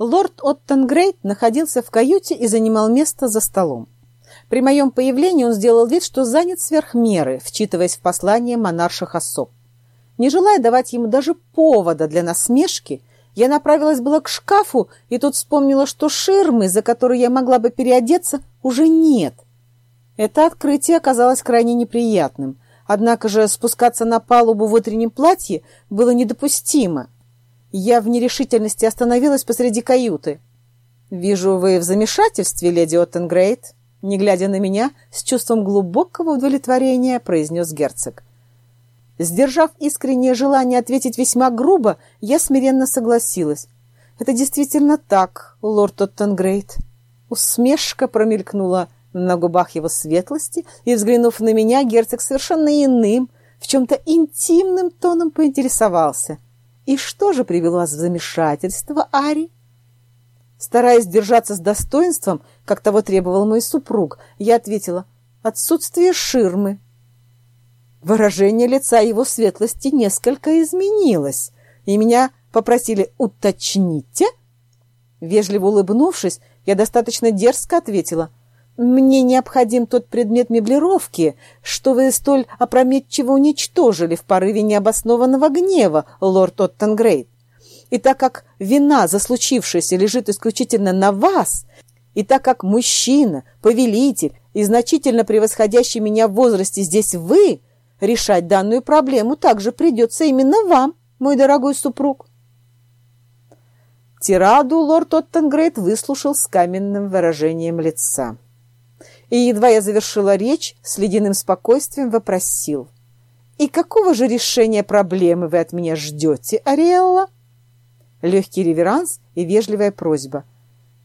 Лорд Оттенгрейд находился в каюте и занимал место за столом. При моем появлении он сделал вид, что занят сверх меры, вчитываясь в послание монарших особ. Не желая давать ему даже повода для насмешки, я направилась была к шкафу и тут вспомнила, что ширмы, за которую я могла бы переодеться, уже нет. Это открытие оказалось крайне неприятным. Однако же спускаться на палубу в утреннем платье было недопустимо. Я в нерешительности остановилась посреди каюты. «Вижу, вы в замешательстве, леди Оттенгрейд», не глядя на меня, с чувством глубокого удовлетворения произнес герцог. Сдержав искреннее желание ответить весьма грубо, я смиренно согласилась. «Это действительно так, лорд Оттенгрейд». Усмешка промелькнула на губах его светлости, и, взглянув на меня, герцог совершенно иным, в чем-то интимным тоном поинтересовался — «И что же привело вас в замешательство, Ари?» Стараясь держаться с достоинством, как того требовал мой супруг, я ответила «Отсутствие ширмы». Выражение лица его светлости несколько изменилось, и меня попросили «Уточните?» Вежливо улыбнувшись, я достаточно дерзко ответила мне необходим тот предмет меблировки, что вы столь опрометчиво уничтожили в порыве необоснованного гнева, лорд Оттенгрейд. И так как вина за случившееся лежит исключительно на вас, и так как мужчина, повелитель и значительно превосходящий меня в возрасте здесь вы, решать данную проблему также придется именно вам, мой дорогой супруг. Тираду лорд Оттенгрейд выслушал с каменным выражением лица и, едва я завершила речь, с ледяным спокойствием вопросил. «И какого же решения проблемы вы от меня ждете, Ариэлла?» Легкий реверанс и вежливая просьба.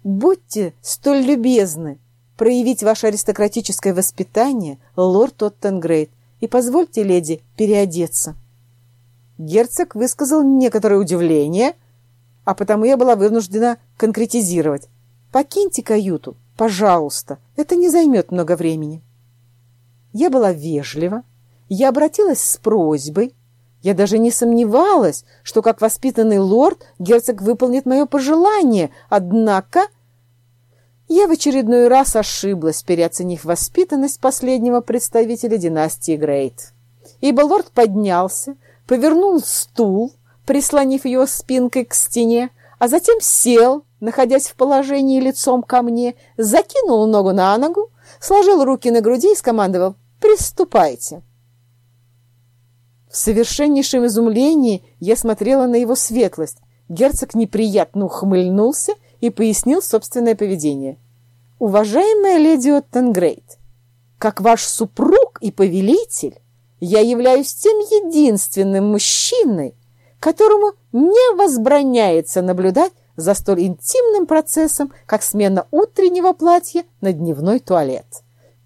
«Будьте столь любезны проявить ваше аристократическое воспитание, лорд Оттенгрейд, и позвольте леди переодеться». Герцог высказал некоторое удивление, а потому я была вынуждена конкретизировать. «Покиньте каюту, Пожалуйста, это не займет много времени. Я была вежлива, я обратилась с просьбой, я даже не сомневалась, что как воспитанный лорд герцог выполнит мое пожелание, однако я в очередной раз ошиблась, переоценив воспитанность последнего представителя династии Грейт. Ибо лорд поднялся, повернул стул, прислонив его спинкой к стене, а затем сел, находясь в положении лицом ко мне, закинул ногу на ногу, сложил руки на груди и скомандовал «Приступайте». В совершеннейшем изумлении я смотрела на его светлость. Герцог неприятно ухмыльнулся и пояснил собственное поведение. «Уважаемая леди Оттенгрейд, как ваш супруг и повелитель, я являюсь тем единственным мужчиной, которому не возбраняется наблюдать за столь интимным процессом, как смена утреннего платья на дневной туалет.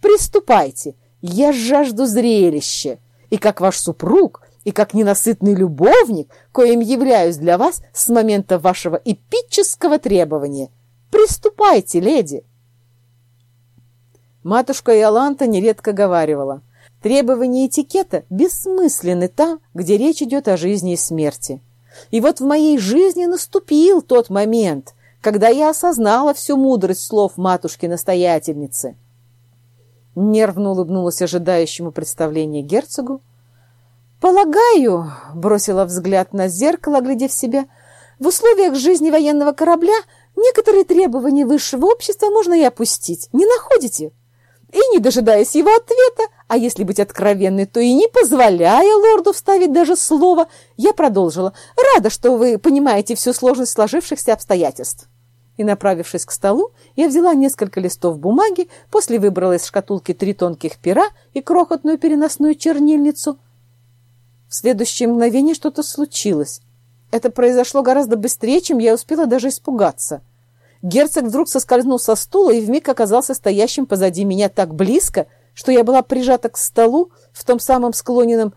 Приступайте, я жажду зрелища, и как ваш супруг, и как ненасытный любовник, коим являюсь для вас с момента вашего эпического требования. Приступайте, леди!» Матушка Иоланта нередко говаривала, требования этикета бессмысленны там, где речь идет о жизни и смерти. И вот в моей жизни наступил тот момент, когда я осознала всю мудрость слов матушки-настоятельницы. Нервно улыбнулась ожидающему представления герцогу. «Полагаю», — бросила взгляд на зеркало, глядев себя, «в условиях жизни военного корабля некоторые требования высшего общества можно и опустить. Не находите?» И, не дожидаясь его ответа, а если быть откровенной, то и не позволяя лорду вставить даже слово, я продолжила. «Рада, что вы понимаете всю сложность сложившихся обстоятельств». И, направившись к столу, я взяла несколько листов бумаги, после выбрала из шкатулки три тонких пера и крохотную переносную чернильницу. В следующее мгновение что-то случилось. Это произошло гораздо быстрее, чем я успела даже испугаться. Герцог вдруг соскользнул со стула и вмиг оказался стоящим позади меня так близко, что я была прижата к столу в том самом склоненном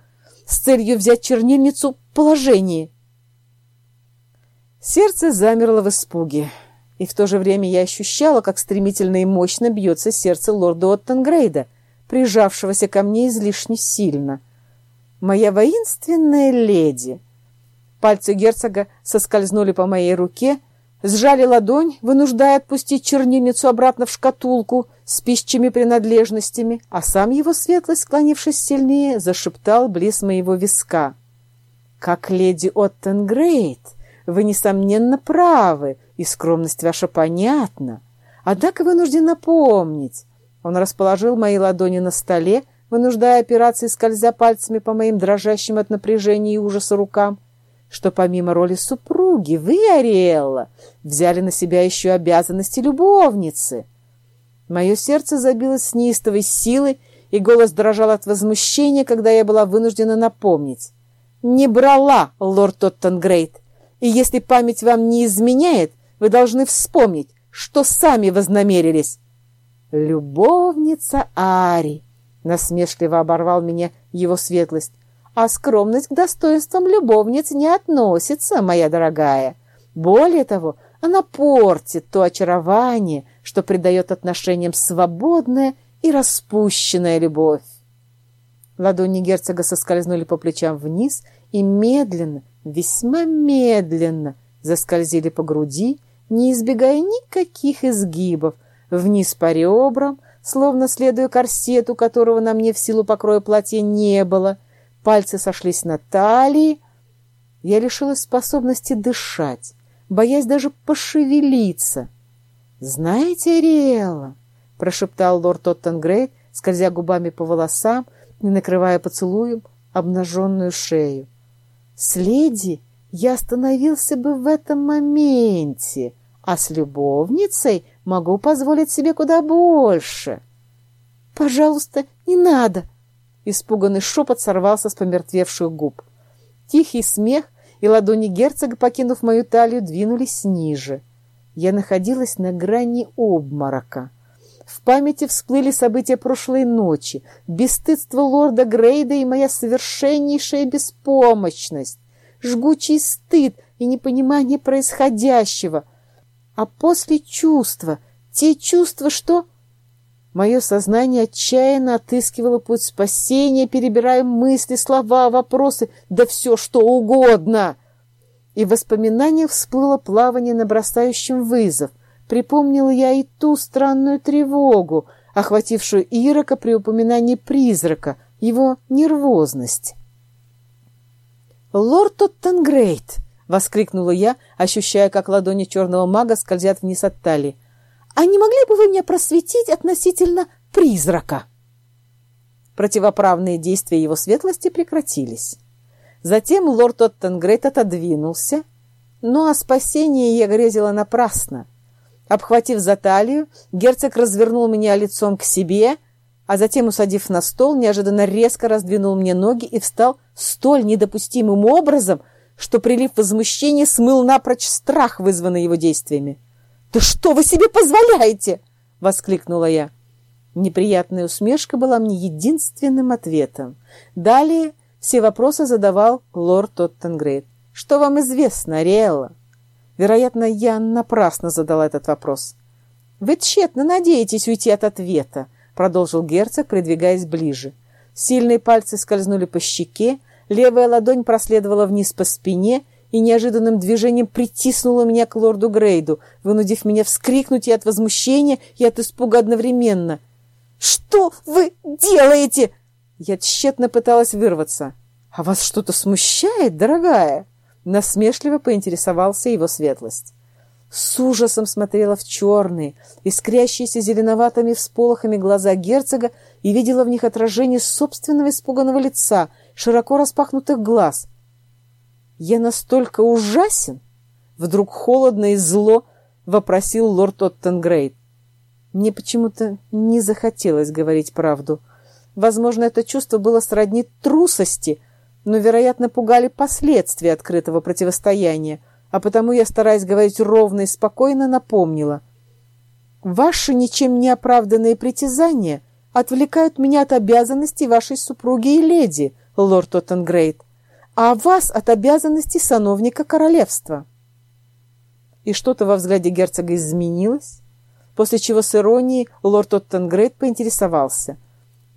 с целью взять чернильницу положении. Сердце замерло в испуге, и в то же время я ощущала, как стремительно и мощно бьется сердце лорда Оттенгрейда, прижавшегося ко мне излишне сильно. «Моя воинственная леди!» Пальцы герцога соскользнули по моей руке, сжали ладонь, вынуждая отпустить чернильницу обратно в шкатулку с пищими принадлежностями, а сам его светлость, склонившись сильнее, зашептал близ моего виска. «Как леди Оттенгрейд, вы, несомненно, правы, и скромность ваша понятна. Однако вынужден напомнить». Он расположил мои ладони на столе, вынуждая операции, скользя пальцами по моим дрожащим от напряжения и ужаса рукам, что помимо роли супруги вы, Ариэлла, взяли на себя еще обязанности любовницы. Мое сердце забилось с неистовой силой, и голос дрожал от возмущения, когда я была вынуждена напомнить. «Не брала, лорд Тоттенгрейд, и если память вам не изменяет, вы должны вспомнить, что сами вознамерились». «Любовница Ари!» — насмешливо оборвал меня его светлость. А скромность к достоинствам любовниц не относится, моя дорогая. Более того, она портит то очарование, что придает отношениям свободная и распущенная любовь. Ладони герцога соскользнули по плечам вниз и медленно, весьма медленно заскользили по груди, не избегая никаких изгибов, вниз по ребрам, словно следуя корсету, которого на мне в силу покроя платья не было — Пальцы сошлись на талии. Я лишилась способности дышать, боясь даже пошевелиться. «Знаете, Риэлла», — прошептал лорд Оттенгрейд, скользя губами по волосам и накрывая поцелуем обнаженную шею. «С леди я остановился бы в этом моменте, а с любовницей могу позволить себе куда больше». «Пожалуйста, не надо!» Испуганный шепот сорвался с помертвевших губ. Тихий смех и ладони герцога, покинув мою талию, двинулись ниже. Я находилась на грани обморока. В памяти всплыли события прошлой ночи, бесстыдство лорда Грейда и моя совершеннейшая беспомощность, жгучий стыд и непонимание происходящего. А после чувства, те чувства, что... Мое сознание отчаянно отыскивало путь спасения, перебирая мысли, слова, вопросы, да все что угодно. И в воспоминаниях всплыло плавание на бросающем вызов. Припомнила я и ту странную тревогу, охватившую Ирока при упоминании призрака, его нервозность. «Лорд Тоттенгрейд!» — воскликнула я, ощущая, как ладони черного мага скользят вниз от талии. А не могли бы вы меня просветить относительно призрака?» Противоправные действия его светлости прекратились. Затем лорд Оттенгрейт отодвинулся, но о спасении я грезила напрасно. Обхватив за талию, герцог развернул меня лицом к себе, а затем, усадив на стол, неожиданно резко раздвинул мне ноги и встал столь недопустимым образом, что прилив возмущения смыл напрочь страх, вызванный его действиями. «Да что вы себе позволяете?» — воскликнула я. Неприятная усмешка была мне единственным ответом. Далее все вопросы задавал лорд Тоттенгрейд. «Что вам известно, Ариэлла?» Вероятно, я напрасно задала этот вопрос. «Вы тщетно надеетесь уйти от ответа», — продолжил герцог, придвигаясь ближе. Сильные пальцы скользнули по щеке, левая ладонь проследовала вниз по спине и неожиданным движением притиснула меня к лорду Грейду, вынудив меня вскрикнуть и от возмущения, и от испуга одновременно. «Что вы делаете?» Я тщетно пыталась вырваться. «А вас что-то смущает, дорогая?» Насмешливо поинтересовался его светлость. С ужасом смотрела в черные, искрящиеся зеленоватыми всполохами глаза герцога и видела в них отражение собственного испуганного лица, широко распахнутых глаз — «Я настолько ужасен?» Вдруг холодно и зло вопросил лорд Оттенгрейд. Мне почему-то не захотелось говорить правду. Возможно, это чувство было сродни трусости, но, вероятно, пугали последствия открытого противостояния, а потому я, стараясь говорить ровно и спокойно, напомнила. «Ваши ничем не оправданные притязания отвлекают меня от обязанностей вашей супруги и леди, лорд Оттенгрейд а вас от обязанностей сановника королевства. И что-то во взгляде герцога изменилось, после чего с иронией лорд Оттенгрейд поинтересовался.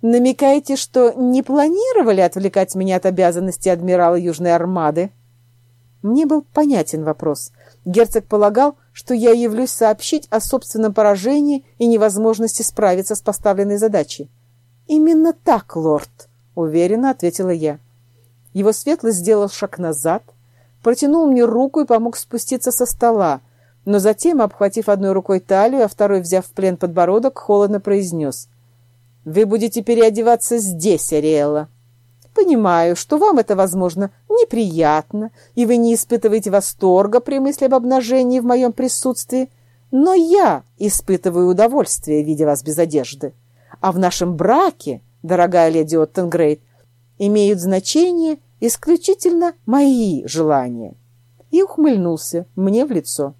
«Намекаете, что не планировали отвлекать меня от обязанностей адмирала Южной Армады?» Мне был понятен вопрос. Герцог полагал, что я явлюсь сообщить о собственном поражении и невозможности справиться с поставленной задачей. «Именно так, лорд», — уверенно ответила я. Его светлость сделал шаг назад, протянул мне руку и помог спуститься со стола, но затем, обхватив одной рукой талию, а второй, взяв в плен подбородок, холодно произнес. «Вы будете переодеваться здесь, Ариэлла. Понимаю, что вам это, возможно, неприятно, и вы не испытываете восторга при мысли об обнажении в моем присутствии, но я испытываю удовольствие, видя вас без одежды. А в нашем браке, дорогая леди Оттенгрейд, имеют значение исключительно мои желания. И ухмыльнулся мне в лицо.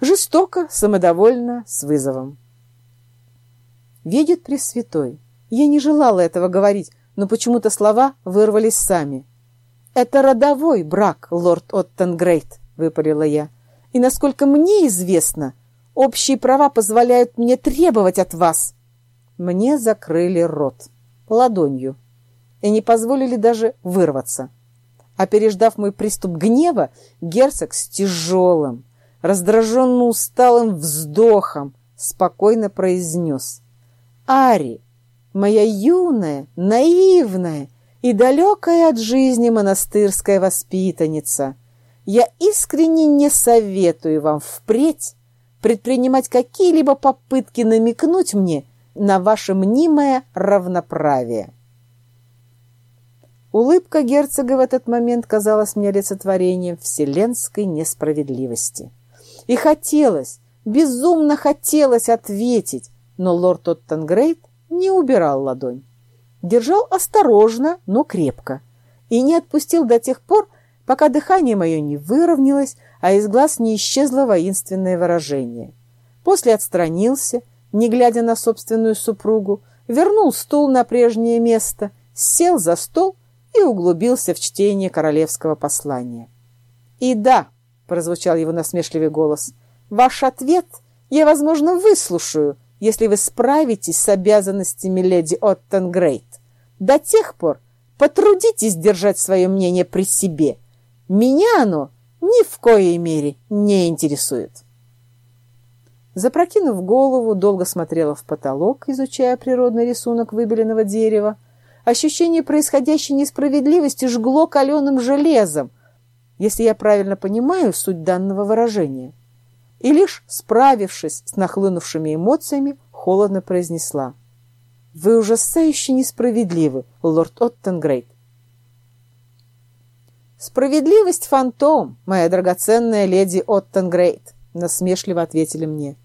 Жестоко, самодовольно, с вызовом. Видит Пресвятой. Я не желала этого говорить, но почему-то слова вырвались сами. «Это родовой брак, лорд Оттенгрейд», — выпалила я. «И, насколько мне известно, общие права позволяют мне требовать от вас». Мне закрыли рот ладонью и не позволили даже вырваться. А переждав мой приступ гнева, герцог с тяжелым, раздраженно усталым вздохом спокойно произнес. «Ари, моя юная, наивная и далекая от жизни монастырская воспитанница, я искренне не советую вам впредь предпринимать какие-либо попытки намекнуть мне на ваше мнимое равноправие». Улыбка герцога в этот момент казалась мне олицетворением вселенской несправедливости. И хотелось, безумно хотелось ответить, но лорд Оттенгрейд не убирал ладонь. Держал осторожно, но крепко. И не отпустил до тех пор, пока дыхание мое не выровнялось, а из глаз не исчезло воинственное выражение. После отстранился, не глядя на собственную супругу, вернул стул на прежнее место, сел за стол и углубился в чтение королевского послания. «И да», — прозвучал его насмешливый голос, — «ваш ответ я, возможно, выслушаю, если вы справитесь с обязанностями леди Оттенгрейд. До тех пор потрудитесь держать свое мнение при себе. Меня оно ни в коей мере не интересует». Запрокинув голову, долго смотрела в потолок, изучая природный рисунок выбеленного дерева, Ощущение происходящей несправедливости жгло каленым железом, если я правильно понимаю суть данного выражения. И лишь справившись с нахлынувшими эмоциями, холодно произнесла. «Вы ужасающе несправедливы, лорд Оттенгрейд». «Справедливость — фантом, моя драгоценная леди Оттенгрейд», — насмешливо ответили мне.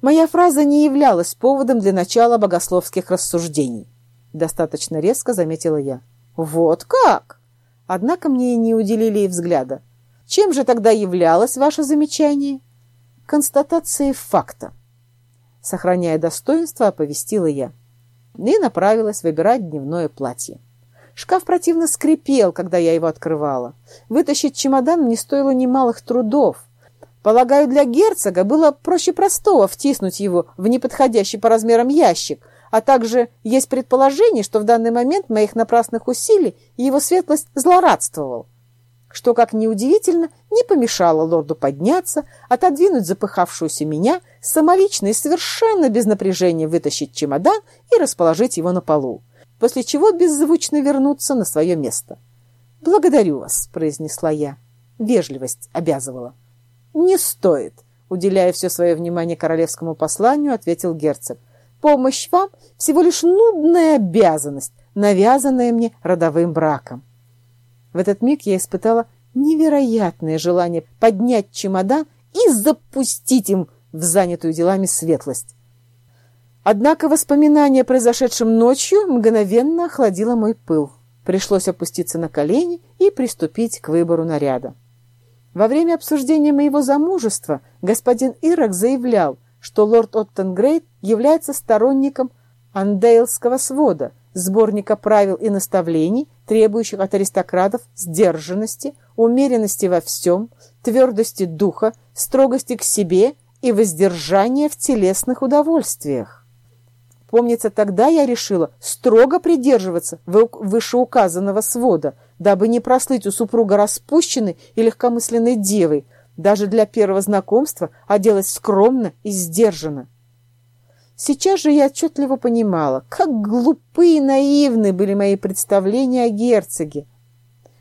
Моя фраза не являлась поводом для начала богословских рассуждений. Достаточно резко заметила я. Вот как? Однако мне не уделили и взгляда. Чем же тогда являлось ваше замечание? Констатацией факта. Сохраняя достоинство, оповестила я. И направилась выбирать дневное платье. Шкаф противно скрипел, когда я его открывала. Вытащить чемодан мне стоило немалых трудов. Полагаю, для герцога было проще простого втиснуть его в неподходящий по размерам ящик, а также есть предположение, что в данный момент моих напрасных усилий его светлость злорадствовал, что, как неудивительно, не помешало лорду подняться, отодвинуть запыхавшуюся меня, самолично и совершенно без напряжения вытащить чемодан и расположить его на полу, после чего беззвучно вернуться на свое место. «Благодарю вас», — произнесла я. Вежливость обязывала. «Не стоит», — уделяя все свое внимание королевскому посланию, ответил герцог. Помощь вам всего лишь нудная обязанность, навязанная мне родовым браком. В этот миг я испытала невероятное желание поднять чемодан и запустить им в занятую делами светлость. Однако воспоминание о произошедшем ночью мгновенно охладило мой пыл. Пришлось опуститься на колени и приступить к выбору наряда. Во время обсуждения моего замужества господин Ирак заявлял, что лорд Оттенгрейд является сторонником Андейлского свода, сборника правил и наставлений, требующих от аристократов сдержанности, умеренности во всем, твердости духа, строгости к себе и воздержания в телесных удовольствиях. Помнится, тогда я решила строго придерживаться вышеуказанного свода, дабы не прослыть у супруга распущенной и легкомысленной девой, Даже для первого знакомства оделась скромно и сдержанно. Сейчас же я отчетливо понимала, как глупы и наивны были мои представления о герцоге.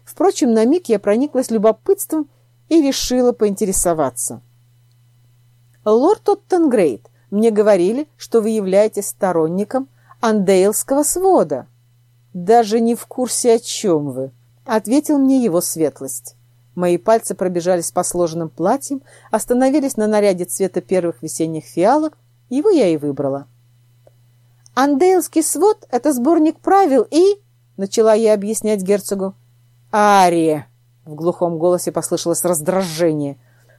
Впрочем, на миг я прониклась любопытством и решила поинтересоваться. «Лорд Оттенгрейд, мне говорили, что вы являетесь сторонником Андейлского свода». «Даже не в курсе, о чем вы», — ответил мне его светлость. Мои пальцы пробежались по сложенным платьям, остановились на наряде цвета первых весенних фиалок, его я и выбрала. «Андейлский свод — это сборник правил и...» — начала я объяснять герцогу. «Ария!» — в глухом голосе послышалось раздражение.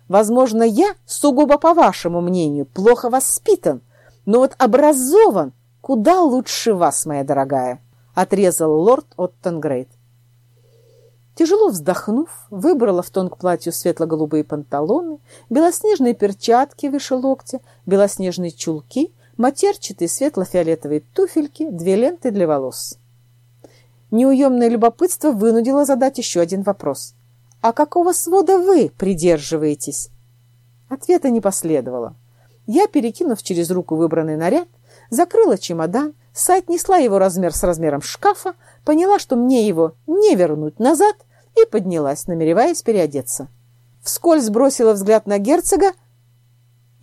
«Возможно, я, сугубо по вашему мнению, плохо воспитан, но вот образован куда лучше вас, моя дорогая», — отрезал лорд Оттенгрейд. Тяжело вздохнув, выбрала в тон к платью светло-голубые панталоны, белоснежные перчатки выше локтя, белоснежные чулки, матерчатые светло-фиолетовые туфельки, две ленты для волос. Неуемное любопытство вынудило задать еще один вопрос. «А какого свода вы придерживаетесь?» Ответа не последовало. Я, перекинув через руку выбранный наряд, закрыла чемодан, соотнесла его размер с размером шкафа, поняла, что мне его не вернуть назад, и поднялась, намереваясь переодеться. Вскользь бросила взгляд на герцога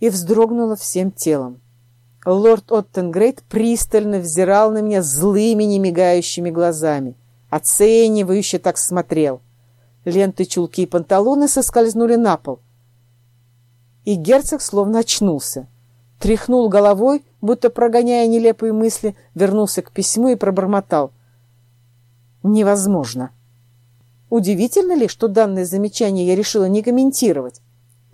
и вздрогнула всем телом. Лорд Оттенгрейд пристально взирал на меня злыми, немигающими глазами. Оценивающе так смотрел. Ленты, чулки и панталоны соскользнули на пол. И герцог словно очнулся. Тряхнул головой, будто прогоняя нелепые мысли, вернулся к письму и пробормотал. «Невозможно». Удивительно ли, что данное замечание я решила не комментировать?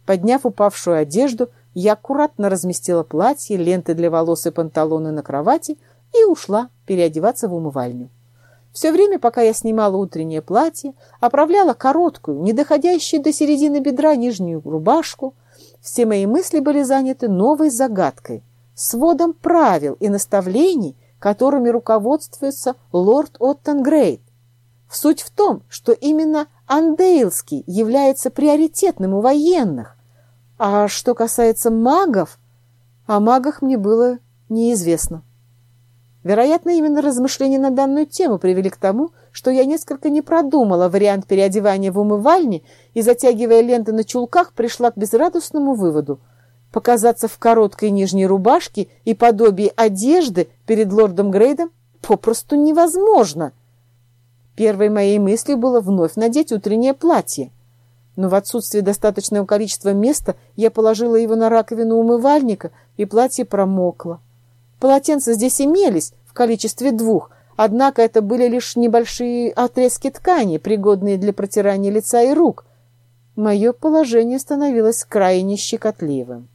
Подняв упавшую одежду, я аккуратно разместила платье, ленты для волос и панталоны на кровати и ушла переодеваться в умывальню. Все время, пока я снимала утреннее платье, оправляла короткую, не доходящую до середины бедра нижнюю рубашку, все мои мысли были заняты новой загадкой, сводом правил и наставлений, которыми руководствуется лорд Оттенгрейд. Суть в том, что именно Андейлский является приоритетным у военных, а что касается магов, о магах мне было неизвестно. Вероятно, именно размышления на данную тему привели к тому, что я несколько не продумала вариант переодевания в умывальне и, затягивая ленты на чулках, пришла к безрадостному выводу. Показаться в короткой нижней рубашке и подобии одежды перед лордом Грейдом попросту невозможно. Первой моей мыслью было вновь надеть утреннее платье но в отсутствие достаточного количества места я положила его на раковину умывальника, и платье промокло. Полотенца здесь имелись в количестве двух, однако это были лишь небольшие отрезки ткани, пригодные для протирания лица и рук. Мое положение становилось крайне щекотливым.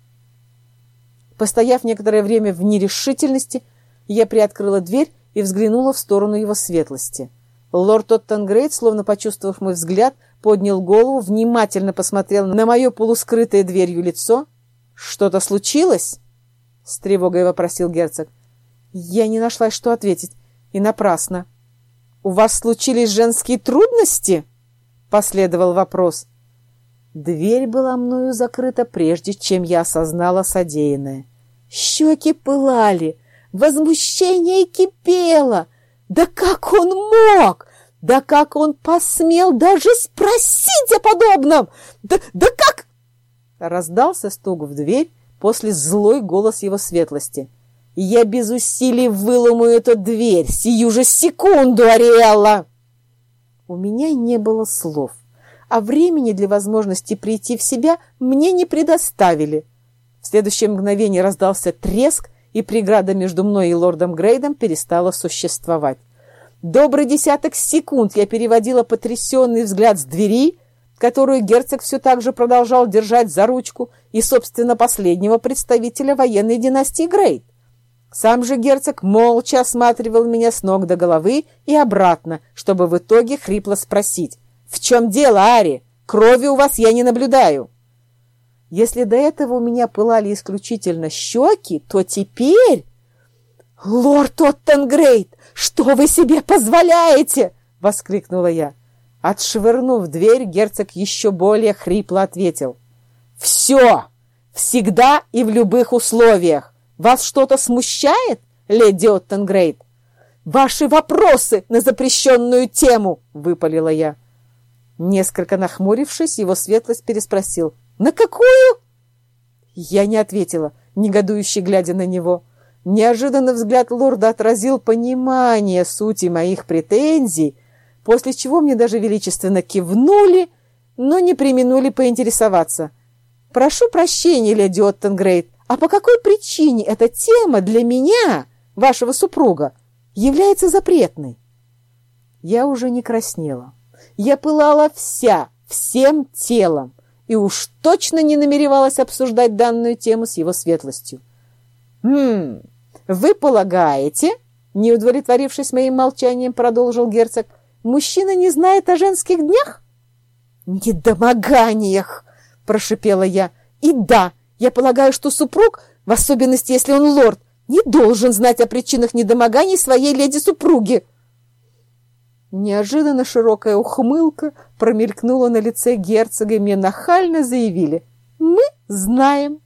Постояв некоторое время в нерешительности, я приоткрыла дверь и взглянула в сторону его светлости. Лорд Оттенгрейд, словно почувствовав мой взгляд, поднял голову, внимательно посмотрел на мое полускрытое дверью лицо. «Что-то случилось?» — с тревогой вопросил герцог. Я не нашла, что ответить, и напрасно. «У вас случились женские трудности?» — последовал вопрос. Дверь была мною закрыта, прежде чем я осознала содеянное. Щеки пылали, возмущение кипело. Да как он мог? Да как он посмел даже спросить о подобном? Да, да как? Раздался стук в дверь после злой голос его светлости. Я без усилий выломаю эту дверь сию же секунду, Ариэлла! У меня не было слов, а времени для возможности прийти в себя мне не предоставили. В следующее мгновение раздался треск, и преграда между мной и лордом Грейдом перестала существовать. Добрый десяток секунд я переводила потрясенный взгляд с двери, которую герцог все так же продолжал держать за ручку, и, собственно, последнего представителя военной династии Грейт. Сам же герцог молча осматривал меня с ног до головы и обратно, чтобы в итоге хрипло спросить. «В чем дело, Ари? Крови у вас я не наблюдаю». Если до этого у меня пылали исключительно щеки, то теперь... «Лорд Оттенгрейд, что вы себе позволяете?» — воскликнула я. Отшвырнув дверь, герцог еще более хрипло ответил. Все! Всегда и в любых условиях! Вас что-то смущает, леди Оттенгрейд?» «Ваши вопросы на запрещенную тему!» — выпалила я. Несколько нахмурившись, его светлость переспросил. «На какую?» Я не ответила, негодующе глядя на него. Неожиданно взгляд лорда отразил понимание сути моих претензий, после чего мне даже величественно кивнули, но не применули поинтересоваться. «Прошу прощения, леди Оттенгрейд, а по какой причине эта тема для меня, вашего супруга, является запретной?» Я уже не краснела. Я пылала вся, всем телом, и уж точно не намеревалась обсуждать данную тему с его светлостью. «Хм, вы полагаете, не удовлетворившись моим молчанием, продолжил герцог, мужчина не знает о женских днях?» «Недомоганиях!» – прошипела я. «И да, я полагаю, что супруг, в особенности, если он лорд, не должен знать о причинах недомоганий своей леди-супруги!» Неожиданно широкая ухмылка промелькнула на лице герцога, и мне нахально заявили «Мы знаем».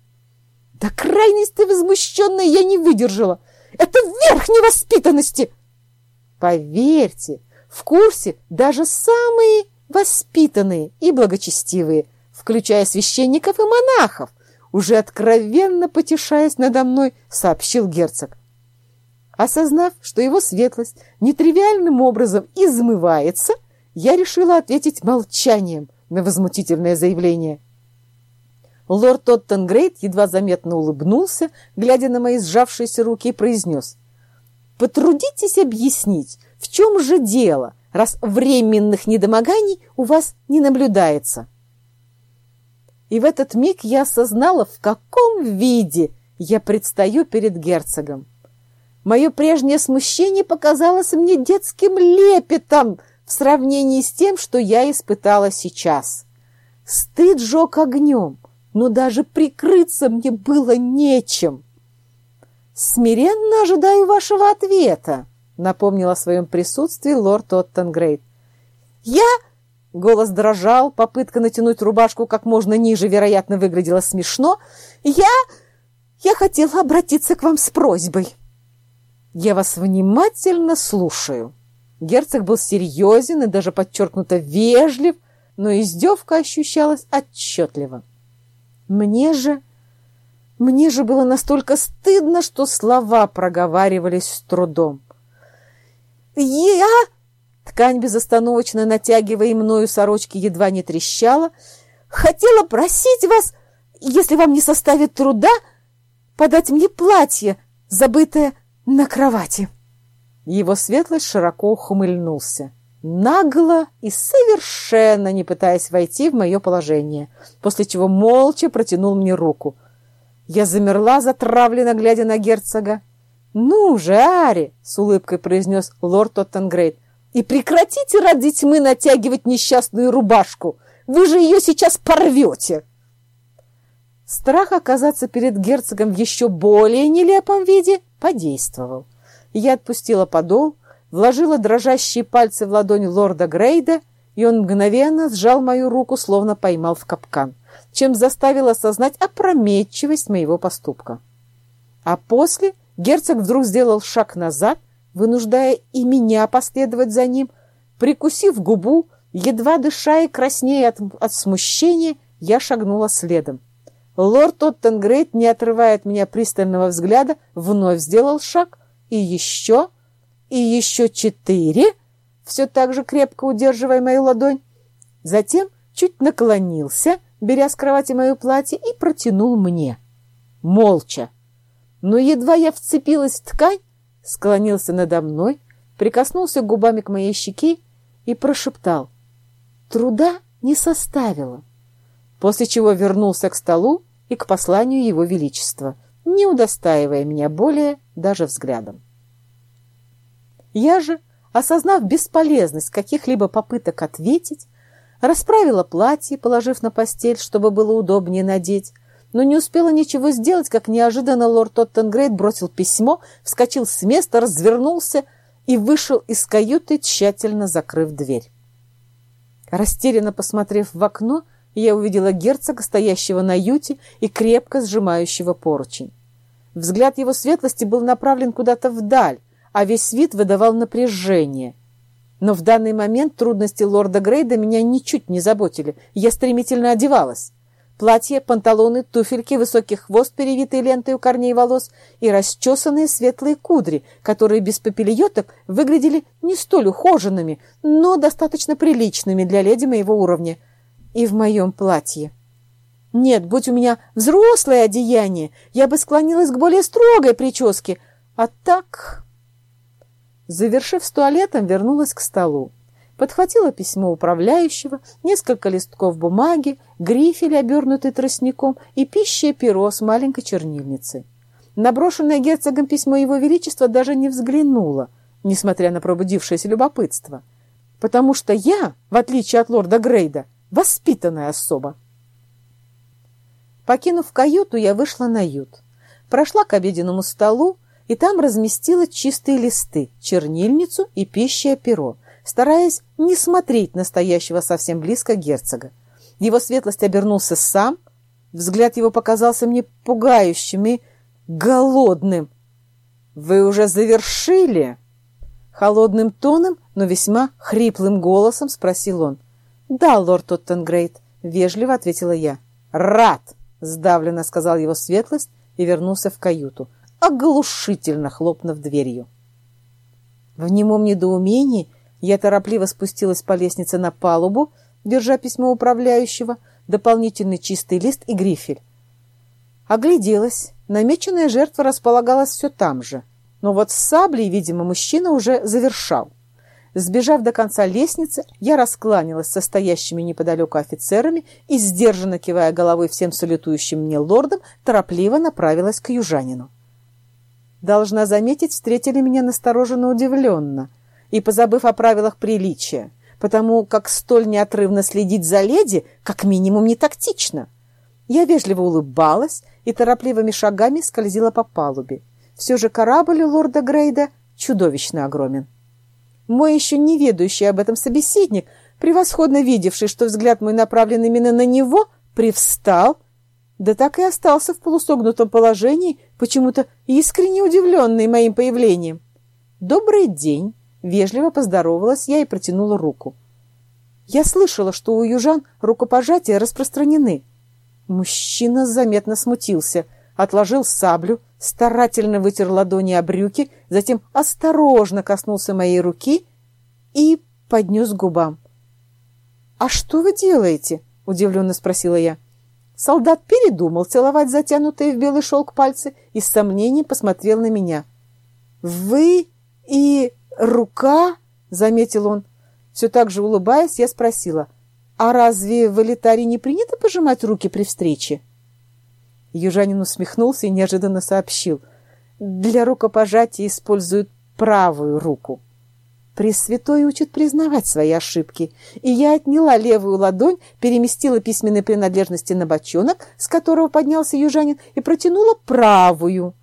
До крайности возмущенной я не выдержала. Это верх невоспитанности! Поверьте, в курсе даже самые воспитанные и благочестивые, включая священников и монахов, уже откровенно потешаясь надо мной, сообщил герцог. Осознав, что его светлость нетривиальным образом измывается, я решила ответить молчанием на возмутительное заявление. Лорд Тоттенгрейд едва заметно улыбнулся, глядя на мои сжавшиеся руки, и произнес. «Потрудитесь объяснить, в чем же дело, раз временных недомоганий у вас не наблюдается?» И в этот миг я осознала, в каком виде я предстаю перед герцогом. Мое прежнее смущение показалось мне детским лепетом в сравнении с тем, что я испытала сейчас. Стыд жег огнем, но даже прикрыться мне было нечем. «Смиренно ожидаю вашего ответа», — напомнил о своем присутствии лорд Оттенгрейд. «Я...» — голос дрожал, попытка натянуть рубашку как можно ниже, вероятно, выглядела смешно. «Я... я хотела обратиться к вам с просьбой». «Я вас внимательно слушаю». Герцог был серьезен и даже подчеркнуто вежлив, но издевка ощущалась отчетливо. Мне же... Мне же было настолько стыдно, что слова проговаривались с трудом. «Я...» Ткань, безостановочно натягивая мною сорочки, едва не трещала. «Хотела просить вас, если вам не составит труда, подать мне платье, забытое на кровати. Его светлость широко ухмыльнулся, нагло и совершенно не пытаясь войти в мое положение, после чего молча протянул мне руку. Я замерла, затравленно глядя на герцога. «Ну же, Ари!» — с улыбкой произнес лорд Тоттенгрейд. «И прекратите ради тьмы натягивать несчастную рубашку! Вы же ее сейчас порвете!» Страх оказаться перед герцогом в еще более нелепом виде подействовал. Я отпустила подол, вложила дрожащие пальцы в ладонь лорда Грейда, и он мгновенно сжал мою руку, словно поймал в капкан, чем заставил осознать опрометчивость моего поступка. А после герцог вдруг сделал шаг назад, вынуждая и меня последовать за ним, прикусив губу, едва дыша и краснея от, от смущения, я шагнула следом. Лорд Оттенгрейд, не отрывая от меня пристального взгляда, вновь сделал шаг, и еще, и еще четыре, все так же крепко удерживая мою ладонь. Затем чуть наклонился, беря с кровати мое платье, и протянул мне. Молча. Но едва я вцепилась в ткань, склонился надо мной, прикоснулся губами к моей щеке и прошептал. Труда не составило после чего вернулся к столу и к посланию Его Величества, не удостаивая меня более даже взглядом. Я же, осознав бесполезность каких-либо попыток ответить, расправила платье, положив на постель, чтобы было удобнее надеть, но не успела ничего сделать, как неожиданно лорд Тоттенгрейд бросил письмо, вскочил с места, развернулся и вышел из каюты, тщательно закрыв дверь. Растерянно посмотрев в окно, я увидела герцога, стоящего на юте и крепко сжимающего поручень. Взгляд его светлости был направлен куда-то вдаль, а весь вид выдавал напряжение. Но в данный момент трудности лорда Грейда меня ничуть не заботили. Я стремительно одевалась. Платье, панталоны, туфельки, высокий хвост, перевитый лентой у корней волос и расчесанные светлые кудри, которые без попельеток выглядели не столь ухоженными, но достаточно приличными для леди моего уровня. И в моем платье. Нет, будь у меня взрослое одеяние, я бы склонилась к более строгой прическе. А так... Завершив с туалетом, вернулась к столу подхватила письмо управляющего, несколько листков бумаги, грифель, обернутый тростником, и пищее перо с маленькой чернильницей. Наброшенное герцогом письмо его величества даже не взглянула, несмотря на пробудившееся любопытство. Потому что я, в отличие от лорда Грейда, воспитанная особа. Покинув каюту, я вышла на ют. Прошла к обеденному столу, и там разместила чистые листы, чернильницу и пищее перо, стараясь не смотреть настоящего совсем близко герцога. Его светлость обернулся сам, взгляд его показался мне пугающим и голодным. «Вы уже завершили?» Холодным тоном, но весьма хриплым голосом спросил он. «Да, лорд Тоттенгрейд», — вежливо ответила я. «Рад!» — сдавленно сказал его светлость и вернулся в каюту, оглушительно хлопнув дверью. В немом недоумении я торопливо спустилась по лестнице на палубу, держа письмо управляющего, дополнительный чистый лист и грифель. Огляделась. Намеченная жертва располагалась все там же. Но вот с саблей, видимо, мужчина уже завершал. Сбежав до конца лестницы, я раскланялась со стоящими неподалеку офицерами и, сдержанно кивая головой всем салютующим мне лордам, торопливо направилась к южанину. Должна заметить, встретили меня настороженно удивленно – и позабыв о правилах приличия, потому как столь неотрывно следить за леди как минимум не тактично. Я вежливо улыбалась и торопливыми шагами скользила по палубе. Все же корабль у лорда Грейда чудовищно огромен. Мой еще не ведающий об этом собеседник, превосходно видевший, что взгляд мой направлен именно на него, привстал, да так и остался в полусогнутом положении, почему-то искренне удивленный моим появлением. «Добрый день!» Вежливо поздоровалась я и протянула руку. Я слышала, что у южан рукопожатия распространены. Мужчина заметно смутился, отложил саблю, старательно вытер ладони о брюки, затем осторожно коснулся моей руки и поднес к губам. «А что вы делаете?» — удивленно спросила я. Солдат передумал целовать затянутые в белый шелк пальцы и с сомнением посмотрел на меня. «Вы и «Рука?» — заметил он. Все так же улыбаясь, я спросила, «А разве в элитаре не принято пожимать руки при встрече?» Южанин усмехнулся и неожиданно сообщил, «Для рукопожатия используют правую руку». Пресвятой учит признавать свои ошибки, и я отняла левую ладонь, переместила письменные принадлежности на бочонок, с которого поднялся южанин, и протянула правую.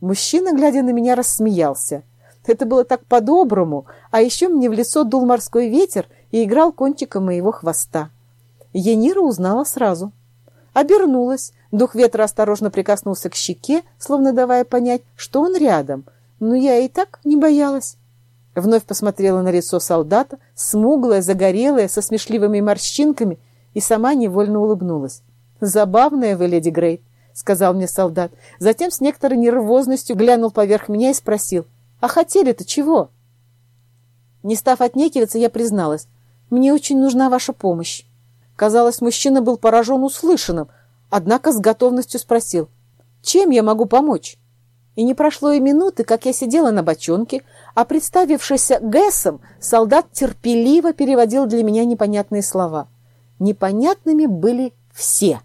Мужчина, глядя на меня, рассмеялся. Это было так по-доброму, а еще мне в лицо дул морской ветер и играл кончиком моего хвоста. Енира узнала сразу. Обернулась, дух ветра осторожно прикоснулся к щеке, словно давая понять, что он рядом, но я и так не боялась. Вновь посмотрела на лицо солдата, смуглое, загорелое, со смешливыми морщинками, и сама невольно улыбнулась. «Забавная вы, леди Грейт», — сказал мне солдат. Затем с некоторой нервозностью глянул поверх меня и спросил — а хотели-то чего? Не став отнекиваться, я призналась. Мне очень нужна ваша помощь. Казалось, мужчина был поражен услышанным, однако с готовностью спросил, чем я могу помочь? И не прошло и минуты, как я сидела на бочонке, а представившийся Гэсом, солдат терпеливо переводил для меня непонятные слова. Непонятными были все.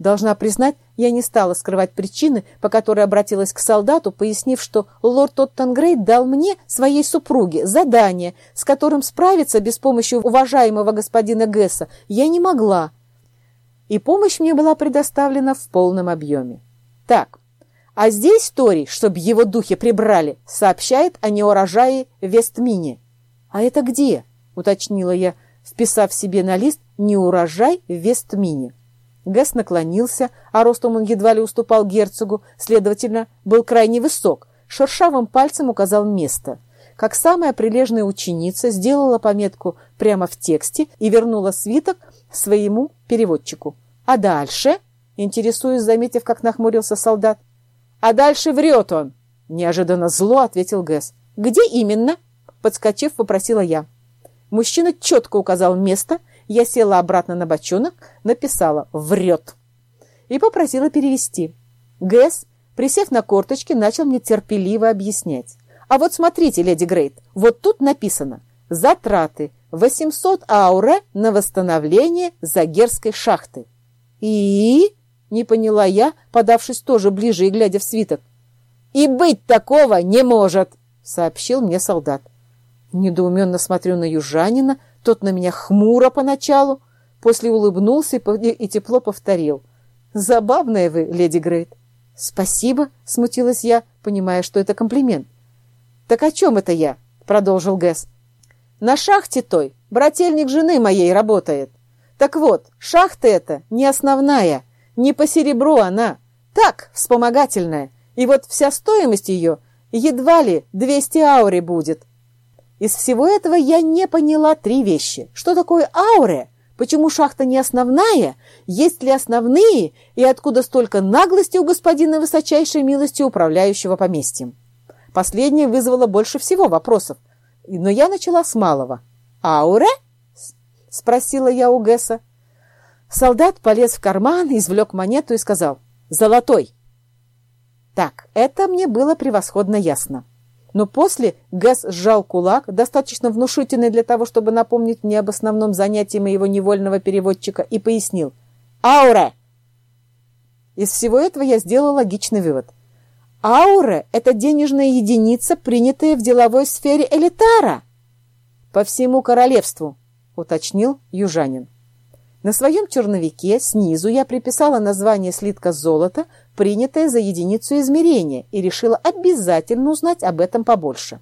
Должна признать, я не стала скрывать причины, по которой обратилась к солдату, пояснив, что лорд Тоттенгрейд дал мне, своей супруге, задание, с которым справиться без помощи уважаемого господина Гесса я не могла. И помощь мне была предоставлена в полном объеме. Так, а здесь Тори, чтобы его духи прибрали, сообщает о неурожае Вестмине. «А это где?» — уточнила я, вписав себе на лист «Неурожай в Вестмине». Гэс наклонился, а ростом он едва ли уступал герцогу, следовательно, был крайне высок. Шершавым пальцем указал место. Как самая прилежная ученица сделала пометку прямо в тексте и вернула свиток своему переводчику. А дальше, интересуясь, заметив, как нахмурился солдат, а дальше врет он, неожиданно зло ответил Гэс. Где именно? Подскочив, попросила я. Мужчина четко указал место, я села обратно на бочонок, написала «врет» и попросила перевести. Гэс, присев на корточки, начал мне терпеливо объяснять. А вот смотрите, леди Грейт, вот тут написано «затраты 800 ауре на восстановление Загерской шахты». И... не поняла я, подавшись тоже ближе и глядя в свиток. «И быть такого не может!» — сообщил мне солдат. Недоуменно смотрю на южанина, тот на меня хмуро поначалу, после улыбнулся и тепло повторил. «Забавная вы, леди Грейт». «Спасибо», — смутилась я, понимая, что это комплимент. «Так о чем это я?» — продолжил Гэс. «На шахте той брательник жены моей работает. Так вот, шахта эта не основная, не по серебру она, так, вспомогательная, и вот вся стоимость ее едва ли 200 аури будет». Из всего этого я не поняла три вещи. Что такое ауре? Почему шахта не основная? Есть ли основные? И откуда столько наглости у господина высочайшей милости управляющего поместьем? Последнее вызвало больше всего вопросов. Но я начала с малого. «Ауре?» — спросила я у Гесса. Солдат полез в карман, извлек монету и сказал «Золотой». Так, это мне было превосходно ясно. Но после Гэс сжал кулак, достаточно внушительный для того, чтобы напомнить мне об основном занятии моего невольного переводчика, и пояснил. «Ауре!» Из всего этого я сделал логичный вывод. Ауре – это денежная единица, принятая в деловой сфере элитара. По всему королевству, уточнил южанин. На своем черновике снизу я приписала название слитка золота, принятое за единицу измерения, и решила обязательно узнать об этом побольше.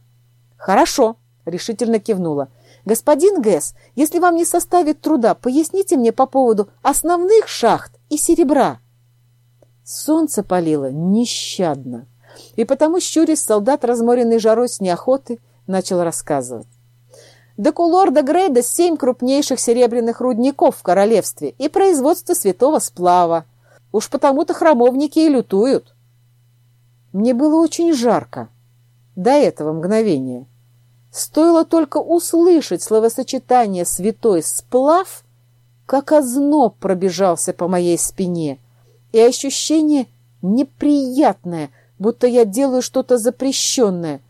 «Хорошо», — решительно кивнула. «Господин Гэс, если вам не составит труда, поясните мне по поводу основных шахт и серебра». Солнце палило нещадно, и потому щурясь солдат, разморенный жарой с неохоты, начал рассказывать. Так у лорда Грейда семь крупнейших серебряных рудников в королевстве и производство святого сплава. Уж потому-то храмовники и лютуют. Мне было очень жарко до этого мгновения. Стоило только услышать словосочетание «святой сплав», как озноб пробежался по моей спине, и ощущение неприятное, будто я делаю что-то запрещенное.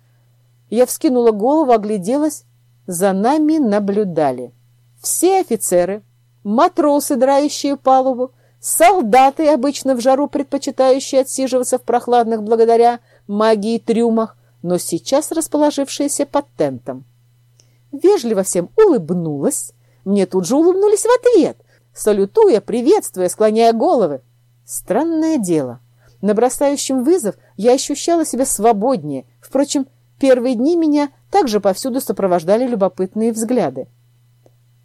Я вскинула голову, огляделась за нами наблюдали. Все офицеры, матросы, драющие палубу, солдаты, обычно в жару предпочитающие отсиживаться в прохладных благодаря магии трюмах, но сейчас расположившиеся под тентом. Вежливо всем улыбнулась. Мне тут же улыбнулись в ответ, салютуя, приветствуя, склоняя головы. Странное дело. На бросающем вызов я ощущала себя свободнее. Впрочем, первые дни меня также повсюду сопровождали любопытные взгляды.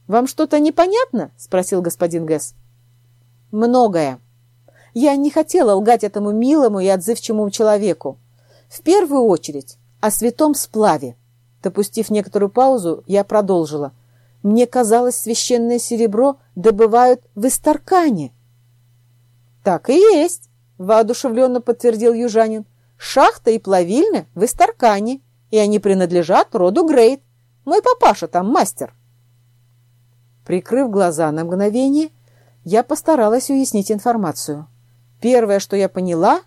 «Вам что-то непонятно?» — спросил господин Гэс. «Многое. Я не хотела лгать этому милому и отзывчивому человеку. В первую очередь о святом сплаве». Допустив некоторую паузу, я продолжила. «Мне казалось, священное серебро добывают в Истаркане». «Так и есть», — воодушевленно подтвердил южанин. «Шахта и плавильня в Истаркане» и они принадлежат роду Грейт. Мой папаша там мастер. Прикрыв глаза на мгновение, я постаралась уяснить информацию. Первое, что я поняла,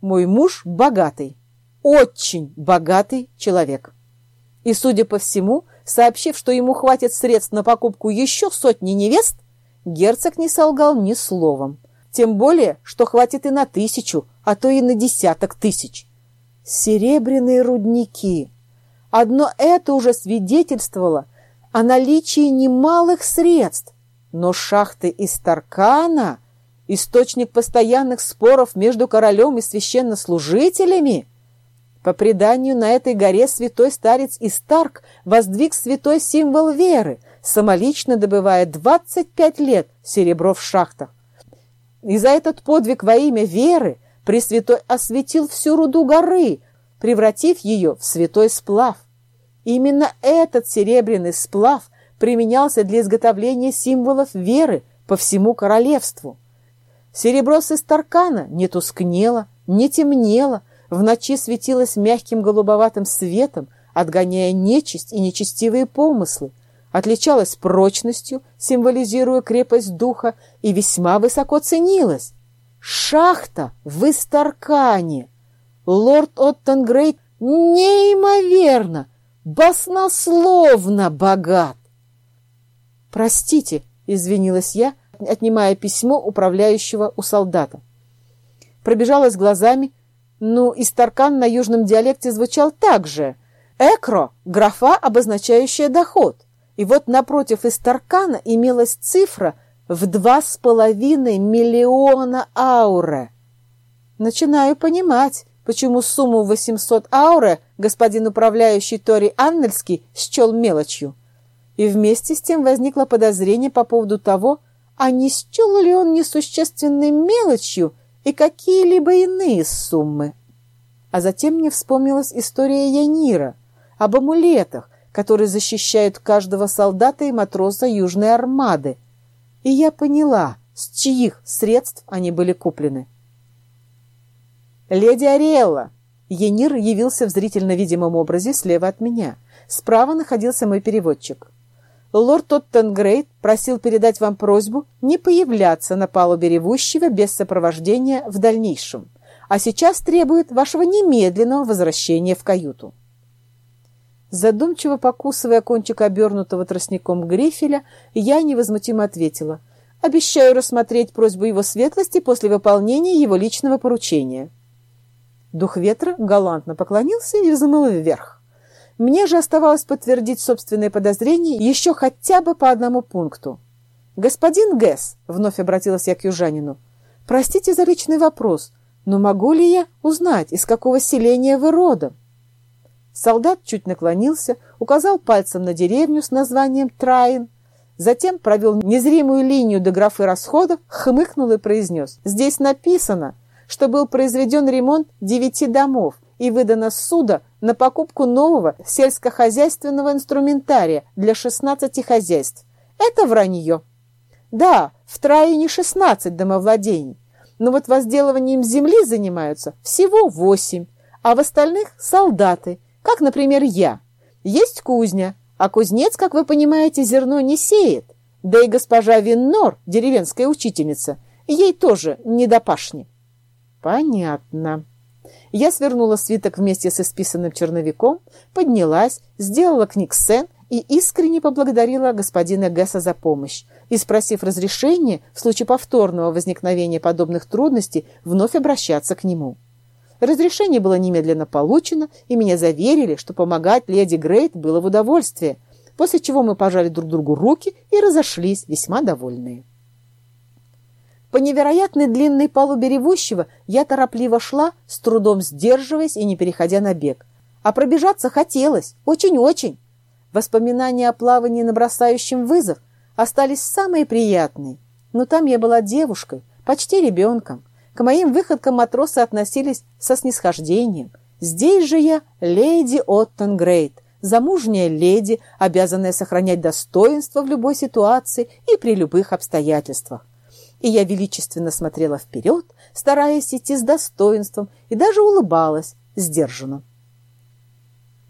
мой муж богатый, очень богатый человек. И, судя по всему, сообщив, что ему хватит средств на покупку еще сотни невест, герцог не солгал ни словом. Тем более, что хватит и на тысячу, а то и на десяток тысяч серебряные рудники. Одно это уже свидетельствовало о наличии немалых средств, но шахты из Таркана – источник постоянных споров между королем и священнослужителями. По преданию, на этой горе святой старец Истарк воздвиг святой символ веры, самолично добывая 25 лет серебро в шахтах. И за этот подвиг во имя веры Пресвятой осветил всю руду горы, превратив ее в святой сплав. Именно этот серебряный сплав применялся для изготовления символов веры по всему королевству. Серебро с Истаркана не тускнело, не темнело, в ночи светилось мягким голубоватым светом, отгоняя нечисть и нечестивые помыслы, отличалось прочностью, символизируя крепость духа, и весьма высоко ценилось. Шахта в Истаркане! Лорд Оттенгрейд неимоверно, баснословно богат! «Простите», — извинилась я, отнимая письмо управляющего у солдата. Пробежалась глазами. Ну, Истаркан на южном диалекте звучал так же. «Экро» — графа, обозначающая доход. И вот напротив Истаркана имелась цифра в два с половиной миллиона ауре. Начинаю понимать, почему сумму 800 ауре господин управляющий Тори Аннельский счел мелочью. И вместе с тем возникло подозрение по поводу того, а не счел ли он несущественной мелочью и какие-либо иные суммы. А затем мне вспомнилась история Янира об амулетах, которые защищают каждого солдата и матроса Южной Армады. И я поняла, с чьих средств они были куплены. «Леди Ариэлла!» Янир явился в зрительно видимом образе слева от меня. Справа находился мой переводчик. Лорд Тоттенгрейд просил передать вам просьбу не появляться на палубе ревущего без сопровождения в дальнейшем, а сейчас требует вашего немедленного возвращения в каюту. Задумчиво покусывая кончик обернутого тростником грифеля, я невозмутимо ответила. «Обещаю рассмотреть просьбу его светлости после выполнения его личного поручения». Дух ветра галантно поклонился и взмыл вверх. Мне же оставалось подтвердить собственные подозрения еще хотя бы по одному пункту. «Господин Гэс», — вновь обратилась я к южанину, — «простите за личный вопрос, но могу ли я узнать, из какого селения вы родом?» Солдат чуть наклонился, указал пальцем на деревню с названием Траин, затем провел незримую линию до графы расходов, хмыкнул и произнес. «Здесь написано, что был произведен ремонт девяти домов и выдано суда на покупку нового сельскохозяйственного инструментария для 16 хозяйств. Это вранье. Да, в Траине 16 домовладений, но вот возделыванием земли занимаются всего 8, а в остальных солдаты, как, например, я. Есть кузня, а кузнец, как вы понимаете, зерно не сеет. Да и госпожа Виннор, деревенская учительница, ей тоже не до пашни. Понятно. Я свернула свиток вместе с исписанным черновиком, поднялась, сделала книгсен и искренне поблагодарила господина Гесса за помощь и, спросив разрешения, в случае повторного возникновения подобных трудностей, вновь обращаться к нему. Разрешение было немедленно получено, и меня заверили, что помогать леди Грейт было в удовольствие, после чего мы пожали друг другу руки и разошлись, весьма довольные. По невероятной длинной палубе ревущего я торопливо шла, с трудом сдерживаясь и не переходя на бег. А пробежаться хотелось, очень-очень. Воспоминания о плавании на бросающем вызов остались самые приятные. Но там я была девушкой, почти ребенком. К моим выходкам матросы относились со снисхождением. Здесь же я леди Оттенгрейд, замужняя леди, обязанная сохранять достоинство в любой ситуации и при любых обстоятельствах и я величественно смотрела вперед, стараясь идти с достоинством, и даже улыбалась сдержанно.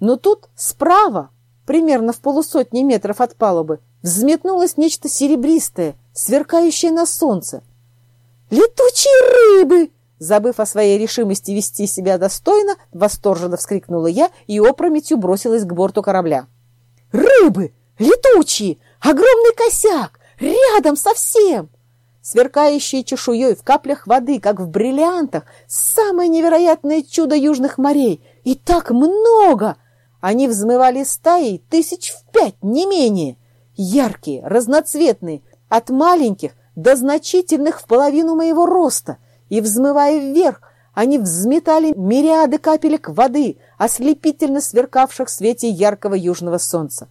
Но тут справа, примерно в полусотни метров от палубы, взметнулось нечто серебристое, сверкающее на солнце. «Летучие рыбы!» Забыв о своей решимости вести себя достойно, восторженно вскрикнула я и опрометью бросилась к борту корабля. «Рыбы! Летучие! Огромный косяк! Рядом совсем!» сверкающие чешуей в каплях воды, как в бриллиантах, самое невероятное чудо южных морей. И так много! Они взмывали стаей тысяч в пять, не менее. Яркие, разноцветные, от маленьких до значительных в половину моего роста. И, взмывая вверх, они взметали мириады капелек воды, ослепительно сверкавших в свете яркого южного солнца.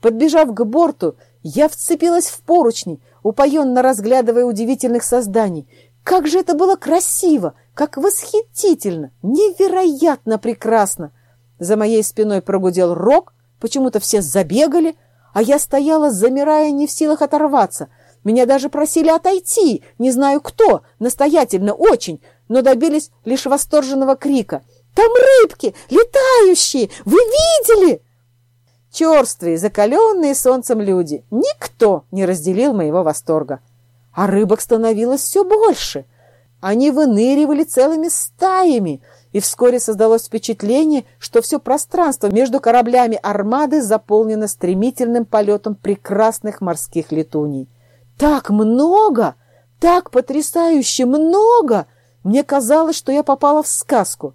Подбежав к борту, Я вцепилась в поручни, упоенно разглядывая удивительных созданий. Как же это было красиво, как восхитительно, невероятно прекрасно! За моей спиной прогудел рог, почему-то все забегали, а я стояла, замирая, не в силах оторваться. Меня даже просили отойти, не знаю кто, настоятельно, очень, но добились лишь восторженного крика. «Там рыбки! Летающие! Вы видели?» Черствые, закаленные солнцем люди. Никто не разделил моего восторга. А рыбок становилось все больше. Они выныривали целыми стаями, и вскоре создалось впечатление, что все пространство между кораблями армады заполнено стремительным полетом прекрасных морских летуней. Так много! Так потрясающе много! Мне казалось, что я попала в сказку.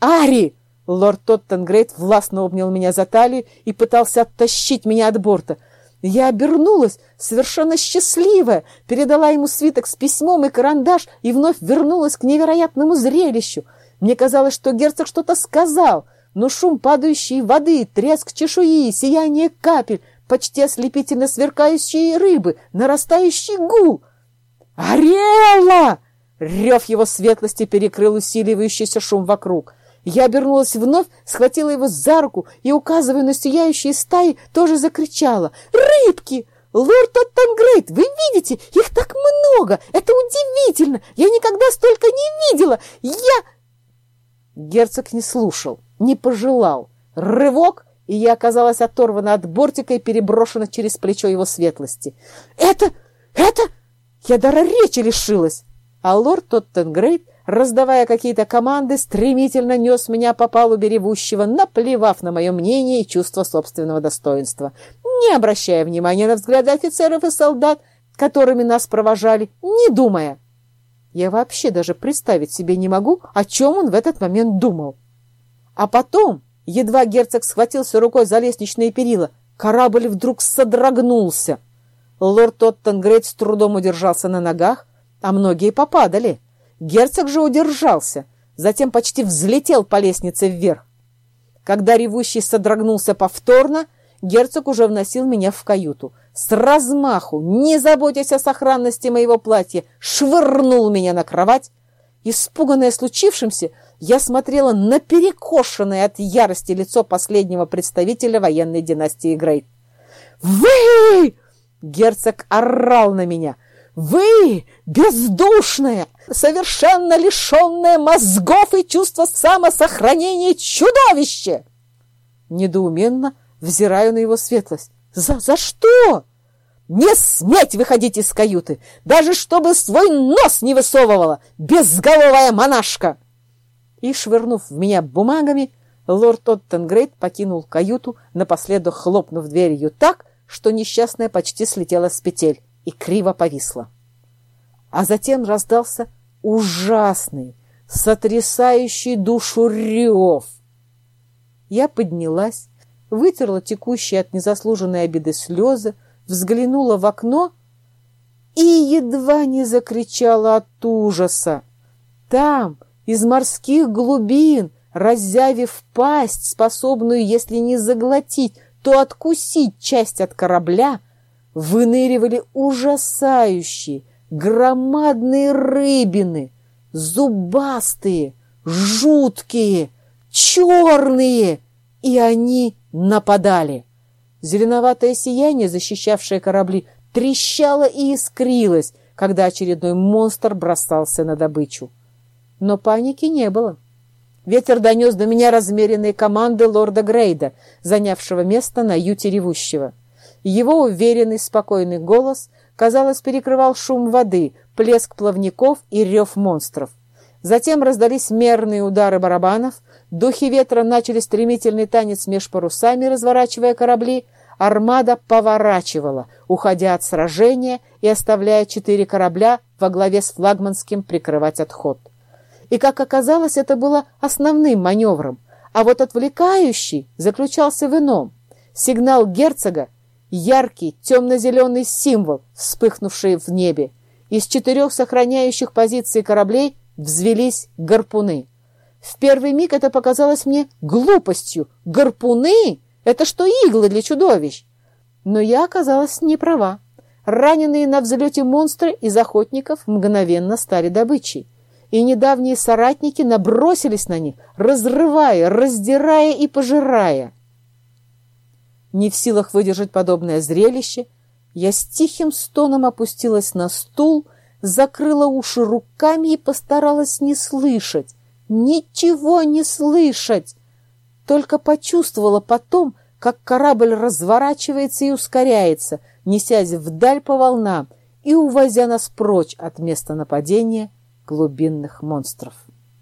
«Ари!» Лорд Тоттенгрейд властно обнял меня за талию и пытался оттащить меня от борта. Я обернулась, совершенно счастливая, передала ему свиток с письмом и карандаш и вновь вернулась к невероятному зрелищу. Мне казалось, что герцог что-то сказал, но шум падающей воды, треск чешуи, сияние капель, почти ослепительно сверкающие рыбы, нарастающий гул. «Арелла!» Рев его светлости перекрыл усиливающийся шум вокруг. Я обернулась вновь, схватила его за руку и, указывая на сияющие стаи, тоже закричала. «Рыбки! Лорд Оттангрейд, вы видите? Их так много! Это удивительно! Я никогда столько не видела! Я...» Герцог не слушал, не пожелал. Рывок, и я оказалась оторвана от бортика и переброшена через плечо его светлости. «Это... это...» Я дара речи лишилась. А лорд Тоттенгрейд раздавая какие-то команды, стремительно нес меня по палубе ревущего, наплевав на мое мнение и чувство собственного достоинства, не обращая внимания на взгляды офицеров и солдат, которыми нас провожали, не думая. Я вообще даже представить себе не могу, о чем он в этот момент думал. А потом, едва герцог схватился рукой за лестничные перила, корабль вдруг содрогнулся. Лорд Тоттенгрейд с трудом удержался на ногах, а многие попадали — Герцог же удержался, затем почти взлетел по лестнице вверх. Когда ревущий содрогнулся повторно, герцог уже вносил меня в каюту. С размаху, не заботясь о сохранности моего платья, швырнул меня на кровать. Испуганная случившимся, я смотрела на перекошенное от ярости лицо последнего представителя военной династии Грейт. «Вы!» — герцог орал на меня — вы, бездушное, совершенно лишенное мозгов и чувства самосохранения чудовище!» Недоуменно взираю на его светлость. «За, за что?» «Не сметь выходить из каюты, даже чтобы свой нос не высовывала, безголовая монашка!» И, швырнув в меня бумагами, лорд Оттенгрейд покинул каюту, напоследок хлопнув дверью так, что несчастная почти слетела с петель и криво повисла. А затем раздался ужасный, сотрясающий душу рев. Я поднялась, вытерла текущие от незаслуженной обиды слезы, взглянула в окно и едва не закричала от ужаса. Там, из морских глубин, раззявив пасть, способную, если не заглотить, то откусить часть от корабля, выныривали ужасающие, громадные рыбины, зубастые, жуткие, черные, и они нападали. Зеленоватое сияние, защищавшее корабли, трещало и искрилось, когда очередной монстр бросался на добычу. Но паники не было. Ветер донес до меня размеренные команды лорда Грейда, занявшего место на юте ревущего. Его уверенный, спокойный голос, казалось, перекрывал шум воды, плеск плавников и рев монстров. Затем раздались мерные удары барабанов, духи ветра начали стремительный танец меж парусами, разворачивая корабли, армада поворачивала, уходя от сражения и оставляя четыре корабля во главе с флагманским прикрывать отход. И, как оказалось, это было основным маневром, а вот отвлекающий заключался в ином. Сигнал герцога яркий темно-зеленый символ, вспыхнувший в небе. Из четырех сохраняющих позиции кораблей взвелись гарпуны. В первый миг это показалось мне глупостью. Гарпуны? Это что, иглы для чудовищ? Но я оказалась не права. Раненые на взлете монстры из охотников мгновенно стали добычей. И недавние соратники набросились на них, разрывая, раздирая и пожирая. Не в силах выдержать подобное зрелище, я с тихим стоном опустилась на стул, закрыла уши руками и постаралась не слышать, ничего не слышать. Только почувствовала потом, как корабль разворачивается и ускоряется, несясь вдаль по волнам и увозя нас прочь от места нападения глубинных монстров.